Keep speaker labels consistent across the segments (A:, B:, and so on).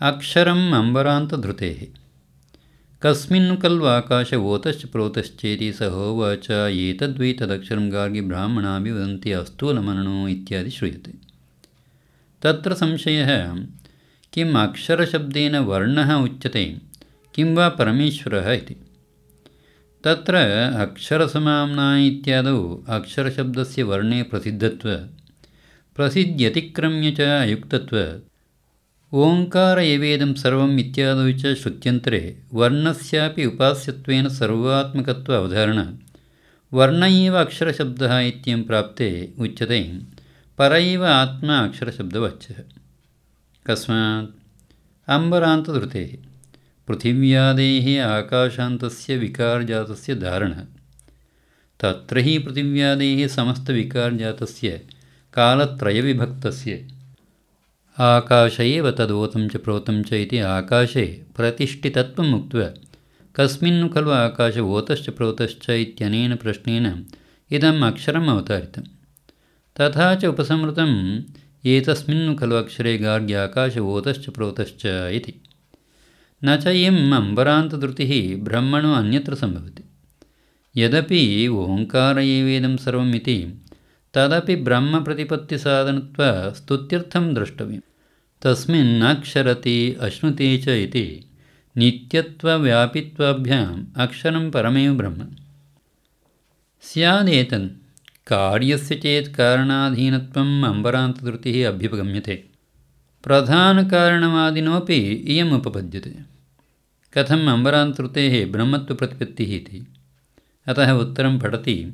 A: अक्षरम् अम्बरान्तधृतेः। कस्मिन् कल्वाकाश ओतश्च प्रोतश्चेति स होवाच एतद्वै तदक्षरं गार्गिब्राह्मणापि वदन्ति अस्तूलमननो इत्यादि श्रूयते। तत्र संशयः किम् अक्षरशब्देन वर्णः उच्यते किं वा परमेश्वरः इति। तत्र अक्षरसमाम्ना इत्यादौ अक्षरशब्दस्य वर्णे प्रसिद्धत्वात् प्रसिद्ध्यतिक्रम्य च अयुक्तत्वात् एवेदं सर्वम् इत्यादौ च श्रुत्यन्तरे वर्णस्यापि उपास्यत्वेन वर्ण एव अक्षरशब्दः इत्ययं प्राप्ते उच्यते। पर एव आत्मा अक्षरशब्दवाच्यः। कस्मात् अम्बरान्तधृतेः पृथिव्यादेः आकाशान्तस्य विकारजातस्य धारणः। तत्र हि पृथिव्यादेः समस्तविकारजातस्य कालत्रयविभक्तस्य आकाश एव तदोतं च प्रोतं च इति आकाशे प्रतिष्ठितत्वम् उक्त्वा कस्मिन् खलु आकाश ओतश्च प्रोतश्च इत्यनेन प्रश्नेन इदम् अक्षरम् अवतारितं तथा च उपसंहृतम् एतस्मिन् खलु अक्षरे गार्ग्याकाश ओतश्च प्रोतश्च इति। न च इयम् अम्बरान्तधृतिः ब्रह्मणो अन्यत्र सम्भवति। यदपि ओङ्कार एवेदं सर्वम् इति तदपि ब्रह्मप्रतिपत्तिसाधनत्वस्तुत्यर्थं द्रष्टव्यं तस्मिन् अक्षरति अश्नुते च इति। नित्यत्वव्यापित्वाभ्याम् अक्षरं परमेव ब्रह्म। स्यादेतन्। कार्यस्य चेत् कारणाधीनत्वम् अम्बरान्तधृतिः अभ्युपगम्यते। प्रधानकारणवादिनोपि इयम् उपपद्यते कथम् अम्बरान्तधृतेः ब्रह्मत्वप्रतिपत्तिः इति? अतः उत्तरं पठति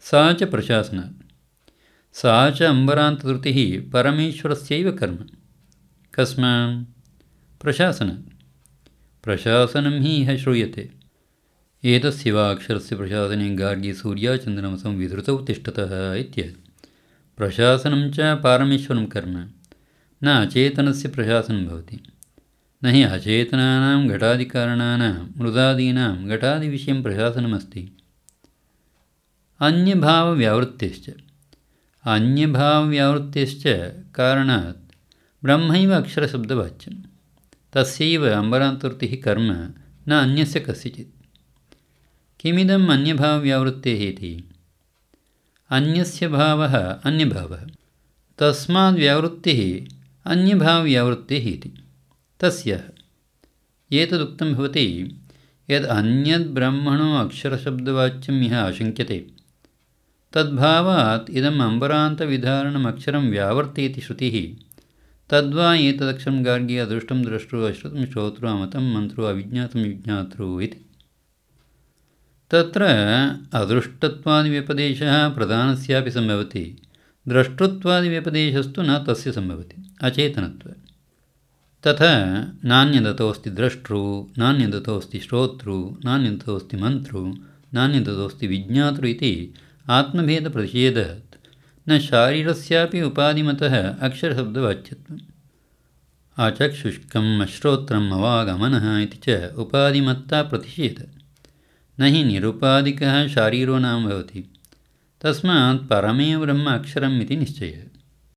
A: सा च प्रशासनात्। सा च अम्बरान्तधृतिः परमेश्वरस्यैव कर्म कस्मात् प्रशासनात् प्रशासनं हि इह श्रूयते। एतस्य वा अक्षरस्य प्रशासने गार्गी सूर्याचन्द्रमसं विधृतौ तिष्ठतः इत्यादि प्रशासनं च पारमेश्वरं कर्म। न अचेतनस्य प्रशासनं भवति। न हि अचेतनानां घटादिकारणानां मृदादीनां घटादिविषयं प्रशासनमस्ति। अन्यभावव्यावृत्तिश्च। अन्यभावव्यावृत्तिश्च कारणात् ब्रह्मैव अक्षरशब्दवाच्यं तस्यैव अम्बरान्तवृत्तिः कर्म न अन्यस्य कस्यचित्। किमिदम् अन्यभावव्यावृत्तेः इति अन्यस्य भावः अन्यभावः। तस्माद् व्यावृत्तिः अन्यभावव्यावृत्तिः इति तस्य। एतदुक्तं भवति यद् अन्यद्ब्रह्मणो अक्षरशब्दवाच्यम् इह आशङ्क्यते। तद्भावात् इदम् अम्बरान्तविधारणमक्षरं व्यावर्तेति श्रुतिः तद्वा एतदक्षरं गार्ग्य अदृष्टं द्रष्टृ अश्रुतं श्रोतृ अमतं मन्त्रो अविज्ञातं विज्ञातृ इति। तत्र अदृष्टत्वादिव्यपदेशः प्रधानस्यापि सम्भवति द्रष्टृत्वादिव्यपदेशस्तु न तस्य सम्भवति अचेतनत्वात् तथा नान्यदतोऽस्ति द्रष्टृ नान्यदतोऽस्ति श्रोतृ नान्यदतोऽस्ति मन्त्रु नान्यदतोऽस्ति विज्ञातृ इति आत्मभेदप्रतिषेधात्। न शारीरस्यापि उपाधिमतः अक्षरशब्दवाच्यत्वम् अचक्षुष्कम् अश्रोत्रम् अवागमनः इति च उपाधिमत्ता प्रतिषेधः। न हि निरुपाधिकः शारीरो नाम भवति। तस्मात् परमेव ब्रह्म अक्षरम् इति निश्चयः